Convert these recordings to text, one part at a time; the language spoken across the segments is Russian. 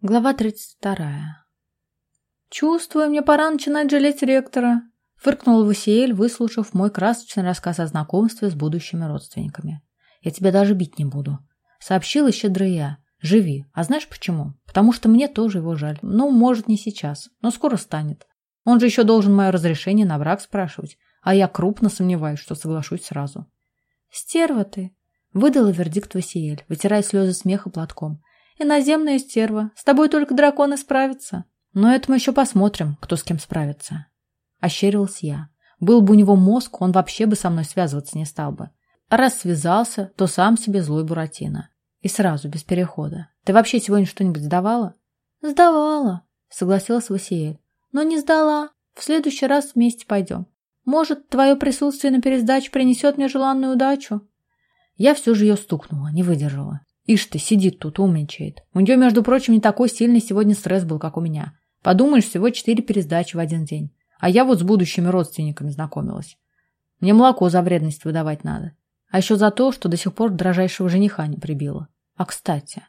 Глава 32. «Чувствую, мне пора начинать жалеть ректора», — фыркнул Васиэль, выслушав мой красочный рассказ о знакомстве с будущими родственниками. «Я тебя даже бить не буду», — сообщила щедрый я. «Живи. А знаешь почему? Потому что мне тоже его жаль. Ну, может, не сейчас, но скоро станет. Он же еще должен мое разрешение на брак спрашивать, а я крупно сомневаюсь, что соглашусь сразу». «Стерва ты», — выдала вердикт Васиэль, вытирая слезы смеха платком. Иноземная стерва. С тобой только драконы справятся. Но это мы еще посмотрим, кто с кем справится. Ощерилась я. Был бы у него мозг, он вообще бы со мной связываться не стал бы. А раз связался, то сам себе злой Буратино. И сразу, без перехода. Ты вообще сегодня что-нибудь сдавала? Сдавала, согласилась Васиэль. Но не сдала. В следующий раз вместе пойдем. Может, твое присутствие на пересдаче принесет мне желанную удачу? Я все же ее стукнула, не выдержала. Ишь ты, сидит тут, умничает. У нее, между прочим, не такой сильный сегодня стресс был, как у меня. Подумаешь, всего четыре пересдачи в один день. А я вот с будущими родственниками знакомилась. Мне молоко за вредность выдавать надо. А еще за то, что до сих пор дрожайшего жениха не прибило. А кстати,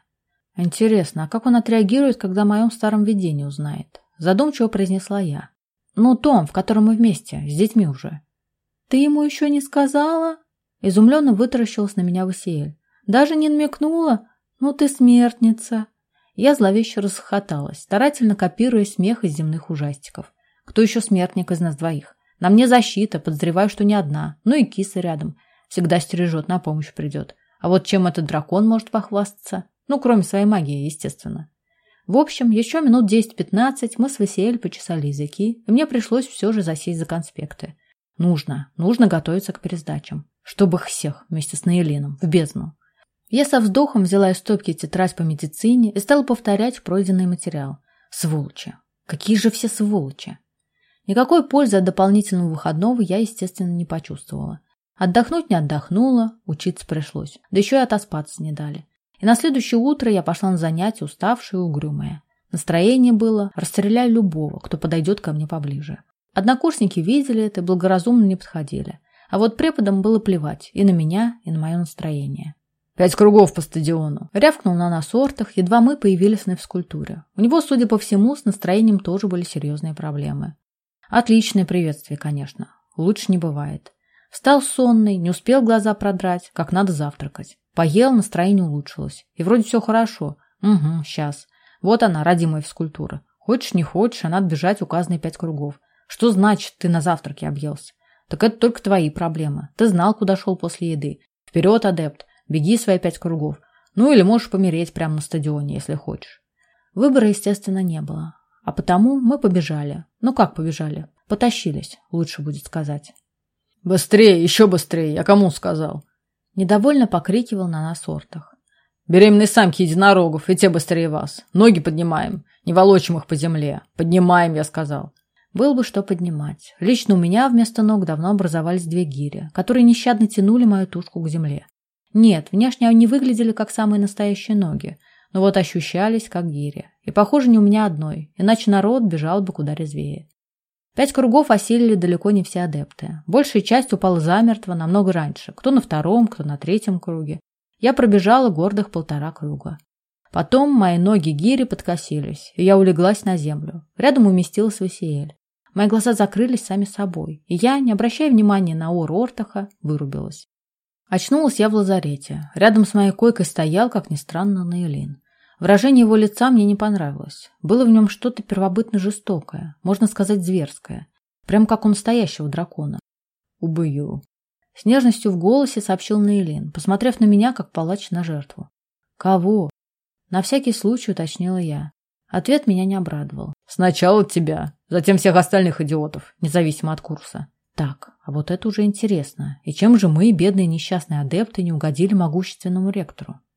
интересно, а как он отреагирует, когда о моем старом видении узнает? Задумчиво произнесла я. Ну, том, в котором мы вместе, с детьми уже. Ты ему еще не сказала? Изумленно вытаращилась на меня Васиэль. Даже не намекнула? Ну ты смертница. Я зловеще расхохоталась, старательно копируя смех из земных ужастиков. Кто еще смертник из нас двоих? На мне защита, подозреваю, что не одна. Ну и киса рядом. Всегда стережет, на помощь придет. А вот чем этот дракон может похвастаться? Ну, кроме своей магии, естественно. В общем, еще минут 10-15 мы с Васиэль почесали языки, и мне пришлось все же засесть за конспекты. Нужно, нужно готовиться к пересдачам. Чтобы их всех, вместе с Наилином, в бездну. Я со вздохом взяла из стопки тетрадь по медицине и стала повторять пройденный материал. Сволочи. Какие же все сволочи. Никакой пользы от дополнительного выходного я, естественно, не почувствовала. Отдохнуть не отдохнула, учиться пришлось. Да еще и отоспаться не дали. И на следующее утро я пошла на занятия, уставшая и угрюмая. Настроение было «расстреляй любого, кто подойдет ко мне поближе». Однокурсники видели это и благоразумно не подходили. А вот преподам было плевать и на меня, и на мое настроение. Пять кругов по стадиону. Рявкнул на нас ортах, едва мы появились на физкультуре. У него, судя по всему, с настроением тоже были серьезные проблемы. Отличное приветствие, конечно. Лучше не бывает. Встал сонный, не успел глаза продрать, как надо завтракать. Поел, настроение улучшилось. И вроде все хорошо. Угу, сейчас. Вот она, родимая физкультура. Хочешь, не хочешь, а надо бежать указанные пять кругов. Что значит, ты на завтраке объелся? Так это только твои проблемы. Ты знал, куда шел после еды. Вперед, адепт. Беги свои пять кругов. Ну или можешь помереть прямо на стадионе, если хочешь. Выбора, естественно, не было. А потому мы побежали. Ну как побежали? Потащились, лучше будет сказать. «Быстрее, еще быстрее! Я кому сказал?» Недовольно покрикивал на нас ортах. «Беременные самки единорогов, и те быстрее вас. Ноги поднимаем, не волочим их по земле. Поднимаем, я сказал». Был бы что поднимать. Лично у меня вместо ног давно образовались две гири, которые нещадно тянули мою тушку к земле. Нет, внешне они выглядели как самые настоящие ноги, но вот ощущались как гири. И, похоже, не у меня одной, иначе народ бежал бы куда резвее. Пять кругов осилили далеко не все адепты. Большая часть упала замертво намного раньше. Кто на втором, кто на третьем круге. Я пробежала гордых полтора круга. Потом мои ноги гири подкосились, и я улеглась на землю. Рядом уместилась Васиэль. Мои глаза закрылись сами собой, и я, не обращая внимания на ор Ортаха, вырубилась. Очнулась я в лазарете. Рядом с моей койкой стоял, как ни странно, Наилин. Выражение его лица мне не понравилось. Было в нем что-то первобытно жестокое, можно сказать, зверское. Прям как у настоящего дракона. Убью. С нежностью в голосе сообщил Наилин, посмотрев на меня, как палач на жертву. Кого? На всякий случай уточнила я. Ответ меня не обрадовал. Сначала тебя, затем всех остальных идиотов, независимо от курса. Так, а вот это уже интересно. И чем же мы, бедные несчастные адепты, не угодили могущественному ректору?